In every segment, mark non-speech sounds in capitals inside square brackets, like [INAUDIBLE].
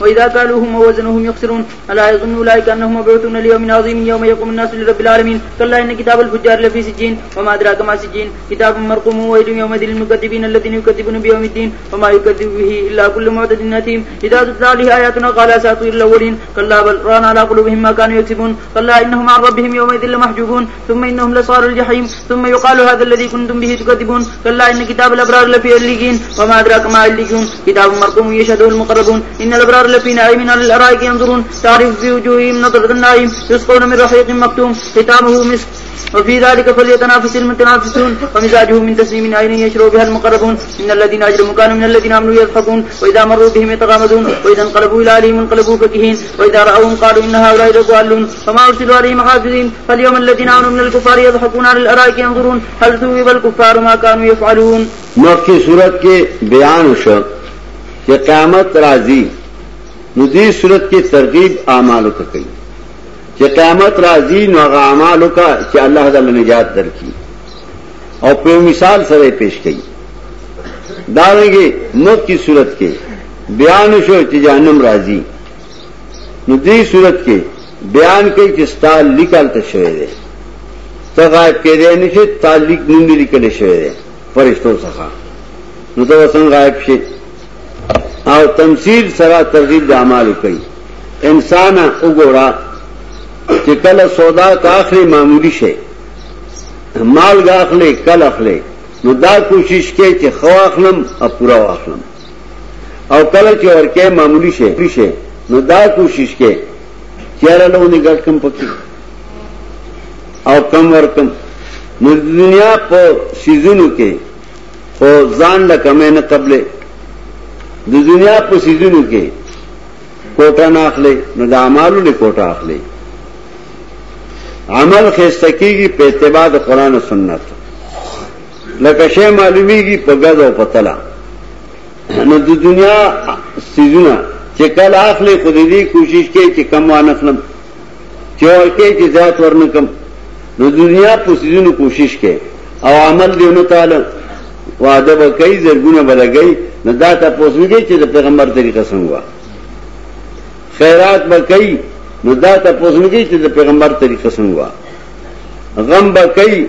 وإذا كالوهم ووزنهم يخسرون ألا يظن أولئك أنهم مبعوثون ليوم عظيم يوم يقوم الناس لرب العالمين كلا إن كتاب الفجار لفي سجين وما أدراك ما سجين كتاب مرقوم ويل يومئذ للمكذبين الذين يكذبون بيوم الدين وما يكذب به إلا كل معتد نتيم إذا تتلى عليه آياتنا قال أساطير الأولين كلا بل ران على قلوبهم ما كانوا يكسبون كلا إنهم عن ربهم يومئذ لمحجوبون ثم إنهم لصار الجحيم ثم يقال هذا الذي كنتم به تكذبون كلا إن كتاب الأبرار لفي الليجين وما أدراك ما الليجون كتاب مرقوم يشهده المقربون إن الأبرار لفي نعيم على الأرائك ينظرون تعرف في وجوههم نظرة النعيم يسقون من رحيق مكتوم ختامه مسك وفي ذلك فليتنافس المتنافسون، ومزاجه من تسليم عين يشرب بها المقربون. إن الذين أجرموا كانوا من الذين آمنوا يضحكون وإذا مروا بهم يتغامزون وإذا انقلبوا إلى أهلهم انقلبوا فكهين وإذا رأوهم قالوا إن هؤلاء لضالون فما أرسلوا عليهم حافظين، فاليوم الذين آمنوا من الكفار يضحكون على الأرائك ينظرون، هل ثوب الكفار ما كانوا يفعلون؟ مکی صورت کے بیان شو کہ قیامت راضی ندی صورت کی ترغیب اعمال کا کئی کہ قیامت راضی نو اعمال کا کہ اللہ تعالی نجات در کی اور پہ مثال سرے پیش کی ڈالیں گے مت کی صورت کے بیان شو کہ جہنم راضی ندی صورت کے بیان کے کستال نکال تشویر تغائب کے دے نشے تعلق نندی نکلے شویر فرشتوں سخا نو تو وسن غائب شي او تمثيل سره ترغیب د اعمال کوي. انسان وګورا چې کله سودا کا اخري معمولی شي. مال غاخلې کله اخلې نو دا کوشش کوي چې خو اخلم او پورا واخلم. او کله چې ورکه معمولی شي شي. نو دا کوشش کوي. چیرې له ونی ګټ کم پکې. او کم ورکم نو دنیا په سيزونو کې، خو ځان له کمې نه قبلې د دنیا په سيزونو کې کوټه نه اخلي نو د اعمالو له کوټه اخلي عمل خستکیږي په اتباع د قران او سنت۔ لکه شی معلومیږي په غږ او پتلا نو د دنیا سيزونه چې کله اخلي خو دې کوشش کوي چې کم وانخلم چې ورکه چې ذات ورنکم نو دنیا په سيزونو کوشش کوي او عمل دیونه تعالی وعده به کوي زرګونه بلګي نو دا تاسو وګورئ چې د پیغمبر طریقه څنګه خیرات به کوي نو دا تاسو وګورئ چې د پیغمبر طریقه څنګه غم به کوي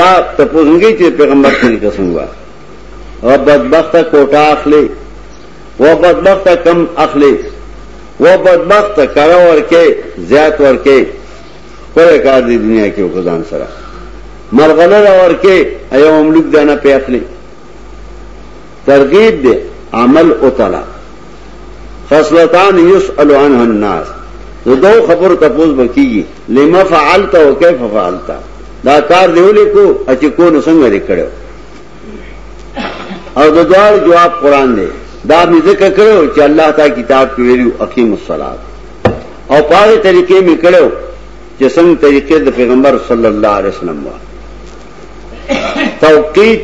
دا تاسو وګورئ چې د پیغمبر طریقه څنګه او بدبخت کوټه اخلي و بدبخت کم اخلي و بدبخت کرا ورکه زیات ورکه کوئی کار دی دنیا کې خدان سره مرغله ورکه ایو مملوک دانا په اخلي ترغیب دے، عمل اتلا خصلتان یسأل عنہ الناس. دو خبر تپوز بکیگی لما فعلتا و کیف فعلتا. دا کار دیو لیکو اچھی کو نسنگ رکڑو اور دا دوار جواب قرآن دے. دا اپنی ذکر کرو چې الله تا کتاب کې ویلو اقیم الصلاة. او پاره طریقې می کړو چې څنګه طریقې د پیغمبر صلی الله علیه وسلم وا. توقیت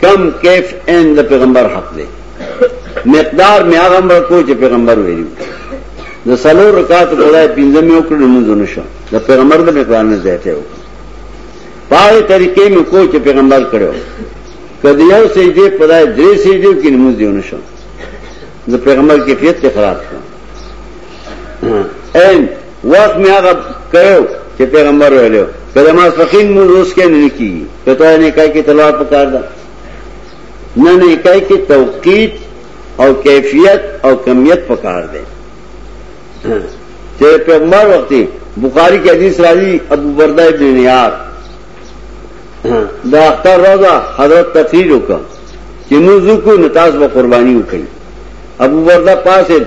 کم کیف این د پیغمبر حق دی مقدار می هغه امر کو چې پیغمبر ویلو د سلو رکعات غوړای پنځه مې وکړو نو زونه شو پیغمبر د مقدار نه زیاته وکړو پاره طریقې می کو چې پیغمبر کړو کدی یو سجده پدای درې سجده کې نماز دیونه شو د پیغمبر کیفیت ته خراب شو این وخت می هغه کړو چې پیغمبر ویلو کله ما فقین مو روز کې نه کیږي کته نه کای کې تلوار پکار ده نه نه کای کې توقیت او کیفیت او کمیت پکار ده چې پیغمبر وختي بخاری کې حدیث راځي ابو برده ابن نیار دا اختر حضرت تفسیر وکړه چې موږ کو نتاز به قرباني وکړي ابو برده پاسه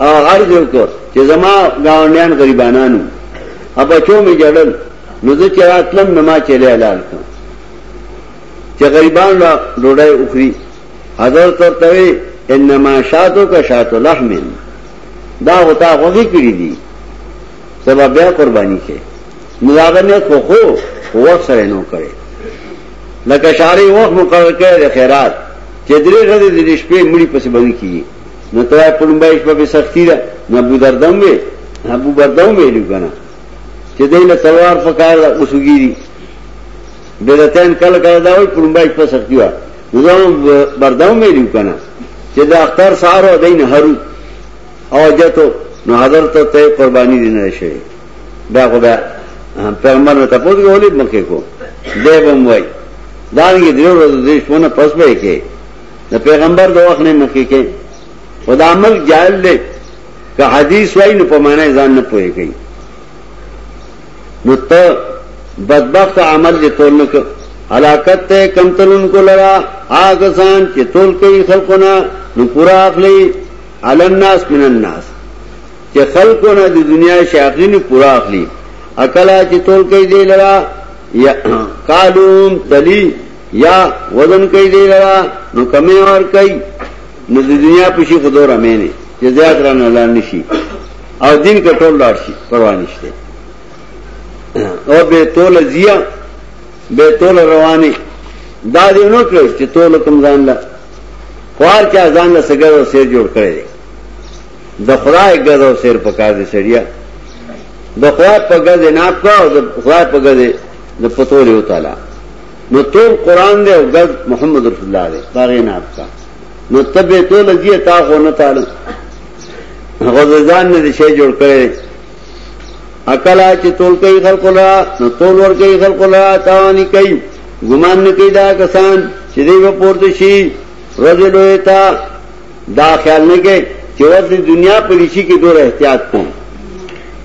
هغه دیو کو چې زما گاونډیان غریبانانو ابا چو می جړل نو زه چې راتلم چلے حلال کړ چې غریبان لا ډوډۍ اخري حضرت ورته انما شاتو کا شاتو لحم. دا ہوتا غوږی کړی دي سبب بیا قرباني کې مزاغه نه خو خو وخت سره نو کړي لکه شاری وخت مقرر کړي خیرات. چې درې غړي د شپې مړي پسې باندې کیږي. نو ته په لومبای شپه په سختی ده. نو ابو دردم وي ابو بردم ویلو کنه چې دله تلوار پکار وسوګيري بدتن کله کله دا وي په لومبای شپه سختی وا برداؤں میں ریو کنا. چاہے اختر سارو دین ہرو او جتو نو حضر تو تے قربانی دینا شے بیا خدا پیغمبر نے تپوس کے ہولی مکے کو. دے بم وائی دان کی دیو روز دیش پونا پس بے کے. دا پیغمبر دو وقت نے مکے کے. خدا عمل جائل لے کہ حدیث وائی نو پمانا ځان نه پوهه کوي نو ته بدبخت عمل دې تول نه ہلاکت تے کم تل ان کو لڑا آگسان چې تول کوي خلقونه نو پورا اخلي الناس من الناس. چې خلقونه د دنیا شاغین پورا اخلي اکلا چې تول کوي دی لڑا یا [CLEARS THROAT] قالوم تلی. یا وزن کوي دی لڑا نو کمی اور کوي نو د دنیا پوشي خدو رمینه چې زیات رانه لاندې نشي او دین کټول لاړ شي پروا نشته او به تول زیه بے تول روانی. دا دی نو کړو چې تول کوم ځان لا خوار چا ځان له سګر او سیر جوړ کړی دی. د خدای ګذ او سیر پکار دي سړیا. د خدای په ګذ نه کا او د خدای په ګذ د پتول یو تعالی نو ټول قران دی او ګذ محمد رسول الله دی باغې نه کا نو تبه تول دی تا خو نه تعالی غوځان نه شي جوړ کړی اکلا چې تول کوي خلق لا نو تول ور کوي خلق لا تاوانی کوي ګمان نه کوي دا کسان چې دی په پورته شي تا دا خیال نه کوي چې ورته دنیا په لشي کې ډور احتیاط کوم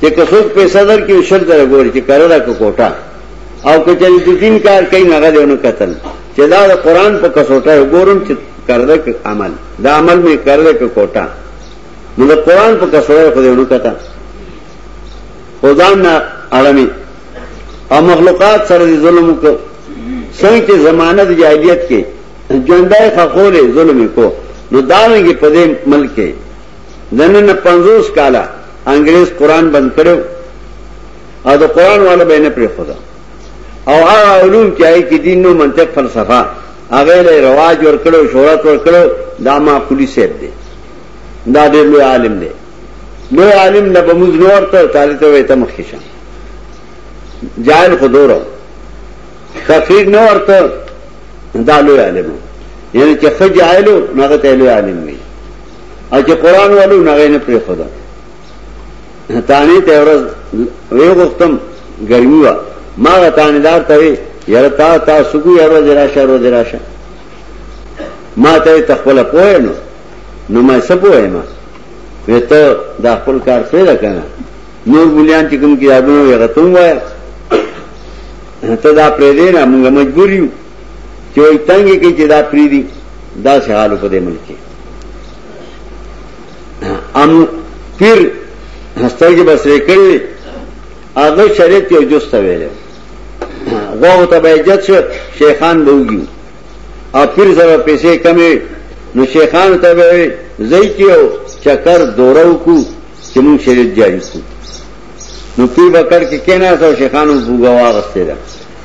چې کڅوک په صدر کې وشل در ګوري چې کړه را کوټا او کچې د دین کار کوي نه غوډه قتل. چې دا دا د قران په کڅوټه وګورم چې کړه عمل. دا عمل می کړه کوټا نو د قران په کڅوټه خو دې نو کته خدان نه اړمي او مخلوقات سره ظلم کو. څنګه چې زمانه د جاهلیت کې ژوندای ظلم کو. نو داوږي په دې ملک کې دنه 50 کاله انګريز قران بند کړو او د قران والا به نه پرې خدا. او هغه علوم چې آی کې دین نو منطق فلسفه هغه له رواج ور کړو شهرت ور کړو دا ما کلی سیب دی دا ډېر لوی عالم دی لوی عالم نه بموز نور تو ته تعالی ته وته مخکشه جاهل خدورو کفیر نو ورته دا لوی عالم یعنی چې خو جاهلو هغه ته عالم وي او چې قران والو نه نه پرې خدا تانی ته ورځ وی وختم ګرمي وا ما غتانی دار ته وی یره تا تا سګو یره دراشه ورو دراشه ما ته تخپل پوهه نو. نو ما سپوهه ما ته دا خپل کار څه کنه؟ نور بولیان چې کوم کتابونه یې غتون وای ته دا پرې دی نه، موږ مجبور یو. چې وي څنګه کې چې دا پری دی دا حال په دې ملک ام پیر هستګي بس ریکړي هغه شریعت یو جوسته ویل غوغه ته به عزت شو، شیخان بوږي او پیر سره پیسې کمې، نو شیخان ته به زئی کیو؟ چکر دورو کو چې مون شریعت جاری کو۔ نو پیر بکر کې کینا سو شیخانو بوغوا غسته ده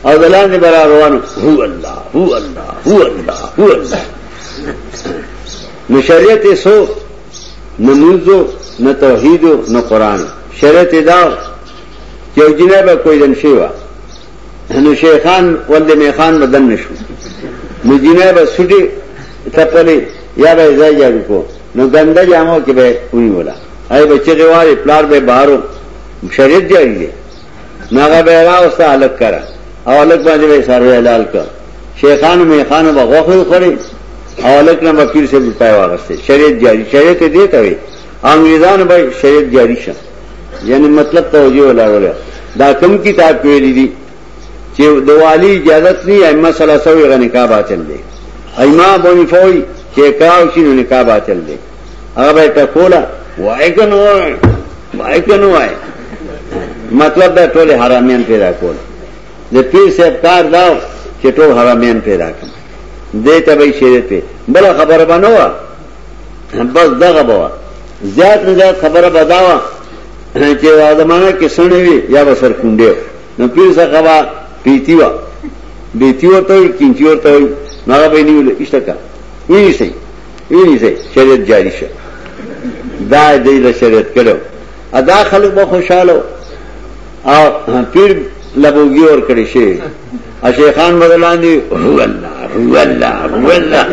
او دلان دې برا روانو هو الله هو الله هو الله هو الله نو شریعت سو، نو نوزو، نو توحید نو قران شریعت دا چې جنابه کوئی دن شیوا۔ نو شیخان ولد میخان بدن نشو۔ نو جنابه سټي تپلې یا به ځای جوړ کو۔ نو ګنده جامو کې به وی ولا اي بچي غواړي پلار به بهارو شریعت دی دی ناغه به راوسته الګ کرا۔ او الګ باندې به سره حلال کړ شیخانو میخانو به غوخه خوري او الګ نه وکیل سے روپای واغسته شریعت جاری شریعت دی ته وي انګریزان به شریعت جاری شه یعنی مطلب توجه ولا ولا۔ دا کوم کتاب ویلي دي چې دوالی اجازت نه ائمه سلاسو یې نکاح باطل دي ائمه بونی فوی چې کاو شي نو نکاح باطل دی هغه به ټکولا وای کنه وای وای کنه وای مطلب دا ټول حرامیان پیدا کول۔ د پیر صاحب کار دا چې ټول حرامیان پیدا کړ دې ته به شریعت په بل خبره باندې بس دغه بوا زیات نه زیات خبره بداوا چې زمانہ کې سړی وي یا بسر کونډه نو پیر څخه پیتی وا۔ بیتی ورته کینچی ورته نو هغه به نیول اشتکا ویني سي ویني سي شریعت جاری شه دا دې د شریعت کړو ادا خلک به خوشاله او پیر لبوګي ور کړی شي اشے خان بدلان دی رو اللہ رو اللہ رو اللہ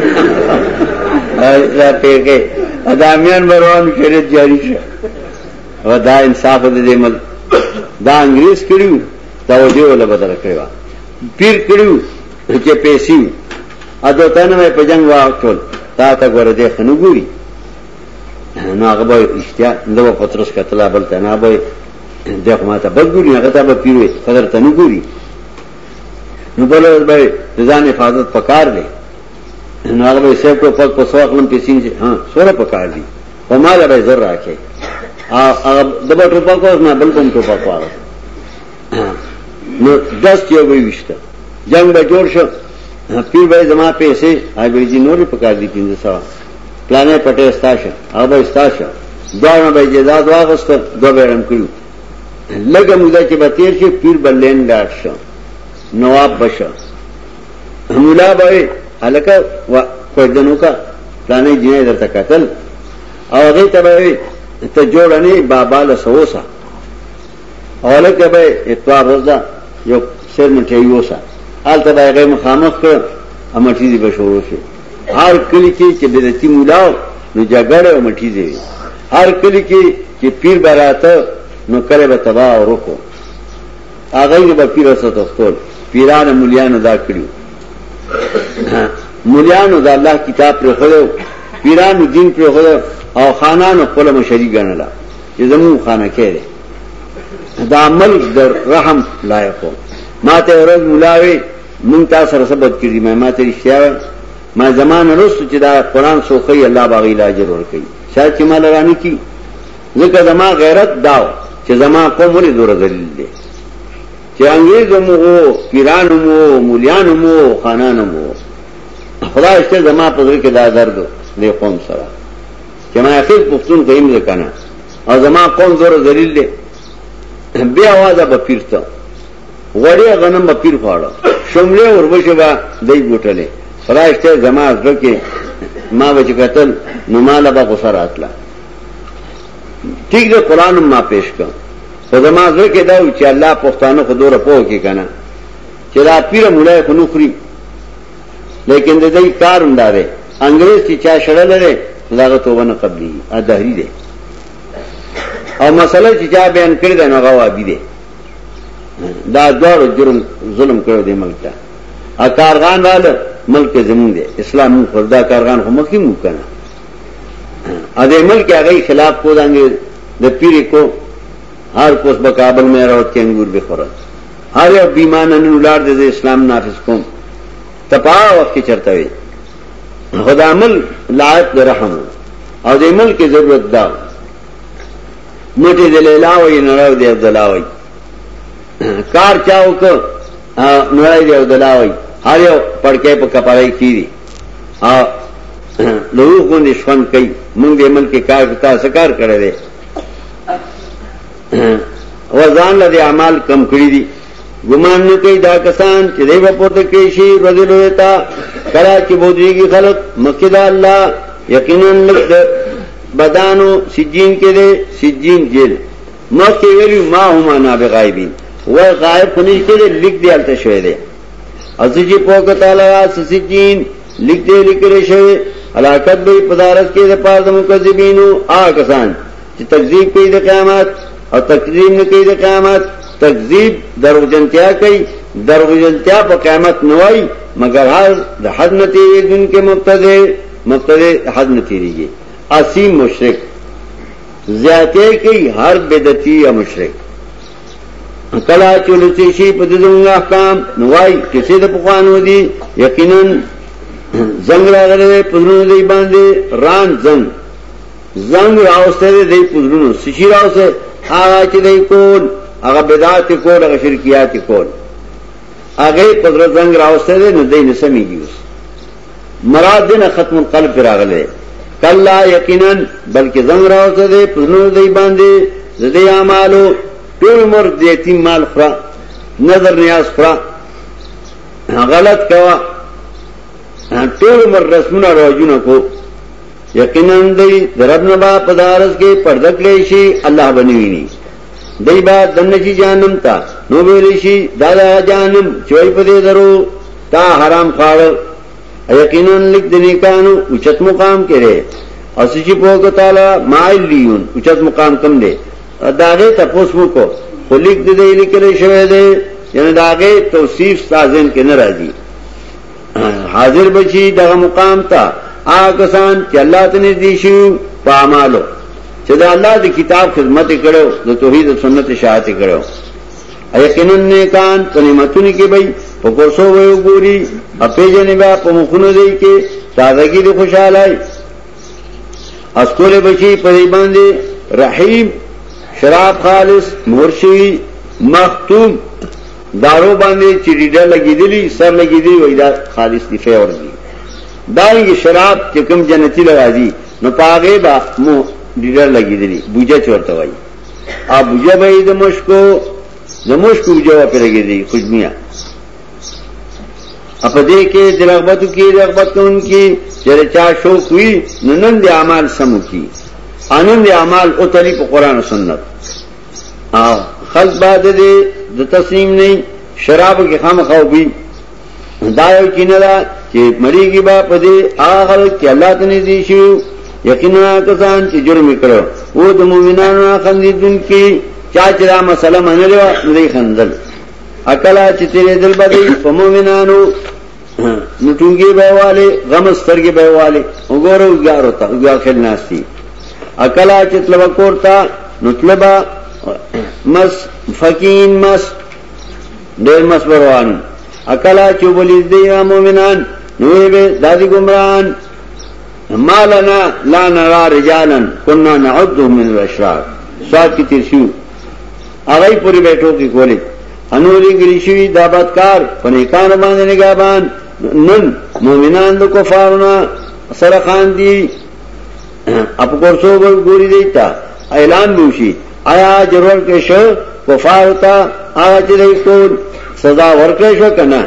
پیکے ادامیان بروان شریعت جاری شا و دا انصاف دے مل دا انگریز کریو دا وجه ولا بدل کړو پیر کړو چې پیسې اته تنه مې په جنگ واچول تا ته ګوره دې خنو ګوري نو هغه به اشتیا نو پترس کتلا بل ته نه به دغه ماته بل ګوري هغه ته به پیروي قدر ته نه ګوري نو بل به ځان حفاظت پکار دی نو هغه به سیب کو پک په سوق لم پیسې ها ہاں، سره پکار دی۔ او مال به زر راکې هغه دبا ټوپا کو نه بل کوم ټوپا کو ہاں، نو دست یو وی وشته جنگ به جوړ شو۔ پیر به زما پیسې آی به جی نورې پکار دي پینځه سوا پلانې پټه استاشه هغه به استاشه جی دا به جزاد واغست دو بیرم کړو لګه مودا چې به تیر پیر بلین لاړ شو نواب بشا۔ مولا به الکه کوئی دنو کا پلانې جنې جی درته قتل۔ او هغه ته به ته جوړنی بابا له سوسا اولکه به اتوار رضا یو سر مټي وسا حال ته هغه مخامخ کړ امټی دی بشورو شي هر کلی کې چې بدعتي مولا، نو جګړه او مټی دی هر کلی کې چې پیر براته نو کړه به تبا او رکو. هغه به پیر سره تختول پیران مولیان ادا کړیو مولیان د الله کتاب پر خلو پیران دین پر خلو او خانان خپل مشری ګڼلا چې زمو خانه کړي دا عمل در رحم لایقو ما ته ورځ ملاوي من تا سر ثبت کړي مې ما ته رښتیا ما زمان رسو چې دا قران سو کوي الله باغی لاجر ور کوي شاید چې ما لرانی کی ځکه زما غیرت داو چې زما قوم لري دور ذلیل دي چې انګريز مو پیران مو مولیان مو خانان مو خدای ته زما په ذکر کې دا درد دی قوم سره. چې ما اخر پښتون کوي مې کنه او زما قوم دور ذلیل دي بیا وازه به پیرته وړي غنم به پیر فاړه شمله وربشه با دای ګټلې خدای ست زما ځکه ما وچ قتل، نو مال به غسر اتلا ٹھیک ده قران ما پیش کړ خو زما زړه کې دا و چې الله پښتانه خو دوره پوه کې کنه پیر مولای خو نوخري لیکن د دې کار انداره انګريز چې چا شړل لري داغه توبه نه قبلي ا دهري ده او مسله چې چا بیان کړی دا نه غوابي ده دا دوړ جرم ظلم کړو دی ملک ته. ا کارغان رااله، ملک زمون دی. اسلام خدا کارغان خو مخکې مو کنه. ا دې ملک هغه خلاف کو دانګي د پیری کو ہر کوس بکابل میں روت کے انگور بے خورت ہر یو بیمان ان اولاد دے دے اسلام نافذ کوم. تپا وقت کی چرتا ہوئی خدا عمل لائق دے رحم. او دے عمل کی ضرورت دا موٹی دے لیلا ہوئی نراو دے عبداللہ کار چاہو کو نرائی دے عبداللہ ہوئی ہر یو پڑکے پا کپارائی کی دی لوگوں کو نشفن کئی. منگ دے عمل کے کار کتا سکار کرے دے. وزان لدی اعمال کم کړی دي ګمان نه کوي دا کسان چې دوی په پورته کې شي رضل وتا کړه چې بودريږي خلق. مکه دا الله یقینا لک بدانو سجین کې دي سجین جیل. مکه ویلی ما هم انا بغایبین و غائب کني کې لیک دی الته شوی دی جی پوک تعالی سجین لیک دی لیکل شوی علاقت به پدارس کې د پاره مکذبینو آ کسان۔ چې تکذیب کوي د قیامت او تکذیب نه کوي د قیامت۔ تکذیب دروغجنتیا کوي دروغجنتیا په قیامت مگر هر د حد نه تیریږي کې مبتدی مبتدی حد نه تیریږي اسیم مشرک زیاته کوي هر بدعتي یا مشرک کلا چولتی شي په دغه احکام نوای کسی د پخوانو دي یقینا زنګ راغله په دغه دی باندې ران زنګ زنګ راوسته دی په دغه سشي راوسته هغه چې دی کول هغه بدعت کول هغه شرکیات کول. هغه قدرت زنګ راوسته دی نو دی نسمیږي مراد دې ختم القلب پر راغله کلا یقینا، بلکې زنګ راوسته دی په دی باندې زدي اعمالو ټول مر د یتیم مال خورا، نظر نیاز خورا. غلط کوا. ټول مر رسمونه راوجونه کو. یقینا دی درب نبا پدارس کې پردک لیشي الله بنویني دئی بات دنشی جانم تا نو بیلیشی دادا جانم، چوئی پدے درو تا حرام خاڑ یقیناً لکھ دنی کانو اچت مقام کے رے. اسی پوک تالا مائل لیون، اچت مقام کم دے. داغے تپوس مکو. خو لکھ دے لکلے یعنی شوے دے. یعنی داغے توصیف سازن کے نرازی. حاضر بچی دغه مقام تا. آکسان چې الله ته نږدې شو په اعمالو چې د الله د کتاب خدمت کړو د توحید او سنت شاعت کړو یقینا نیکان په نعمتونو کې به په کوسو وي ګوري اپې جنې با په مخونو دی کې تازگی د خوشاله اسکول بچی په باندې رحیم شراب خالص، مرشی، مختوم. دارو باندې چې ډیډه لګیدلی سر لګیدلی وای دا خالص دی فیور دی داږي شراب چې کوم جنتی لراځي نو پاګه با مو ډیډه لګیدلی بوجه چورته وای ا بوجه به د مشکو د مشکو بوجه په لګیدلی خوشبیا اپ دې کې د رغبت کې رغبت کوونکی چې چا شوق وي نن د اعمال سمو کی انند اعمال او تلی په قران سنت. ا خلق بعد د تسلیم نه شراب کې خام خو بي دا یو کینلا چې مړیږي با پدې اخر کې الله ته نږدې یقینا کسان چې جرم کړو او د مؤمنانو خندیدون کې چا چې دا منلو نه خندل. اکلا چې تیرې دل باندې په مؤمنانو نټونګي بهواله غم سترګي بهواله وګورو ګارو ته وګا خل ناشتي اکلا چې تلو کوړتا نطلبا مس فقین مس ډېر مس بروان. اکلا چوبلی دی مومنان نوې به دادی ګمران مالنا لا نرى رجالا كنا نعدهم من الاشرار. سات کی تیر شو هغه پوری بیٹھو کی کولې انوري ګری شوی دابتکار پنیکان باندې نگہبان نن مومنان د کفارنا سره خان دي اپ کورسو گوری دیتا. اعلان دوشی آیا جرور کے شو کفار تا آج دې ټول سزا ورکړې شو کنه